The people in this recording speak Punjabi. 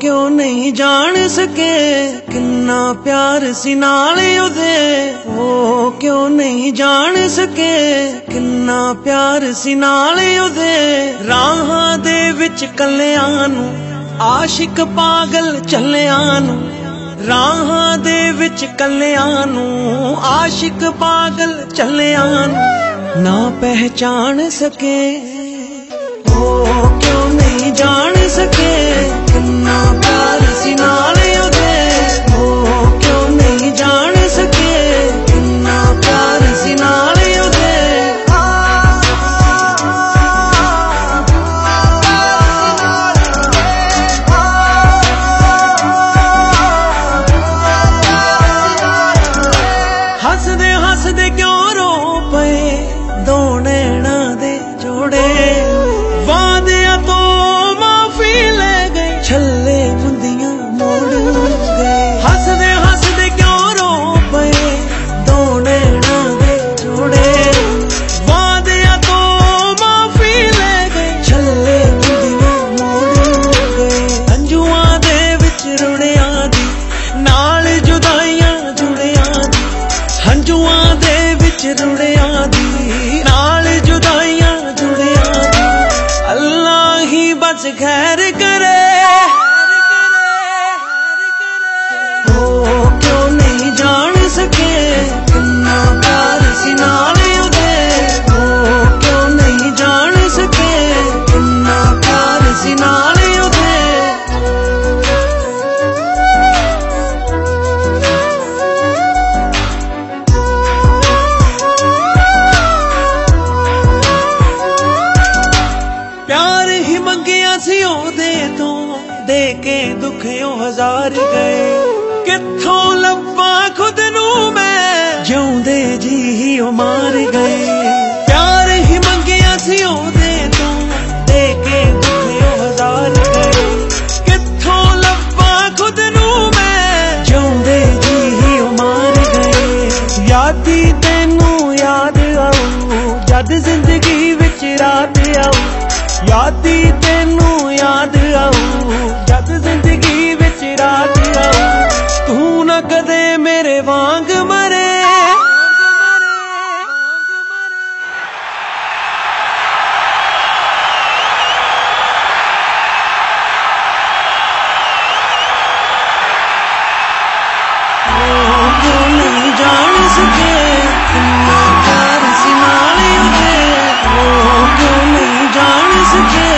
ਕਿਉਂ ਨਹੀਂ ਜਾਣ ਸਕੇ? ਕਿੰਨਾ ਪਿਆਰ ਸੀ ਨਾਲ ਉਹਦੇ। ਉਹ ਕਿਉਂ ਨਹੀਂ ਜਾਣ ਸਕੇ? ਕਿੰਨਾ ਪਿਆਰ ਸੀ ਨਾਲ ਉਹਦੇ। ਰਾਹਾਂ ਦੇ ਵਿੱਚ ਕੱਲਿਆਂ ਨੂੰ, ਆਸ਼ਿਕ ਪਾਗਲ ਚੱਲਿਆਂ ਨੂੰ। ਰਾਹਾਂ ਦੇ ਵਿੱਚ ਕੱਲਿਆਂ ਨੂੰ, ਆਸ਼ਿਕ ਪਾਗਲ ਚੱਲਿਆਂ ਨੂੰ। ਨਾ ਪਹਿਚਾਨ ਸਕੇ। ਉਹ ਕਿਉਂ ਨਹੀਂ ਜਾਣ ਸਕੇ? ਹੱਸਦੇ ਕਿਉਂ ਰੋ ਪਏ? ਦੋਣੇ ਦੇ ਜੋੜੇ। തൊടുടെ ਦੇ ਕੇ ਦੁੱਖਿਓਂ ਹਜ਼ਾਰ ਗਏ। ਕਿੱਥੋਂ ਲੱਭਾਂ ਖੁਦ ਨੂੰ ਮੈਂ? ਜਿਉਂਦੇ ਜੀ ਹੀ ਉਹ ਮਾਰ ਗਏ। ਪਿਆਰ ਹੀ ਮੰਗਿਆ ਸੀ ਉਹਦੇ ਤੋਂ, ਦੇ ਕੇ ਦੁੱਖਿਓਂ ਹਜ਼ਾਰ ਗਏ। ਕਿੱਥੋਂ ਲੱਭਾਂ ਖੁਦ ਨੂੰ ਮੈਂ? ਜਿਉਂਦੇ ਜੀ ਹੀ ਉਹ ਮਾਰ ਗਏ। ਯਾਦੀ ਤੈਨੂੰ ਯਾਦ ਆਉ ਜਦ ਜ਼ਿੰਦਗੀ ਵਿੱਚ ਰਾਤ ਆਉ ਯਾਦੀ ਤੈਨੂੰ ਯਾਦ ਆਉ ਜਦ ਜ਼ਿੰਦਗੀ ਵਿੱਚ ਰਾਤ ਆਉ ਤੂੰ ਨਾ ਕਦੇ ਮੇਰੇ ਵਾਂਗ again.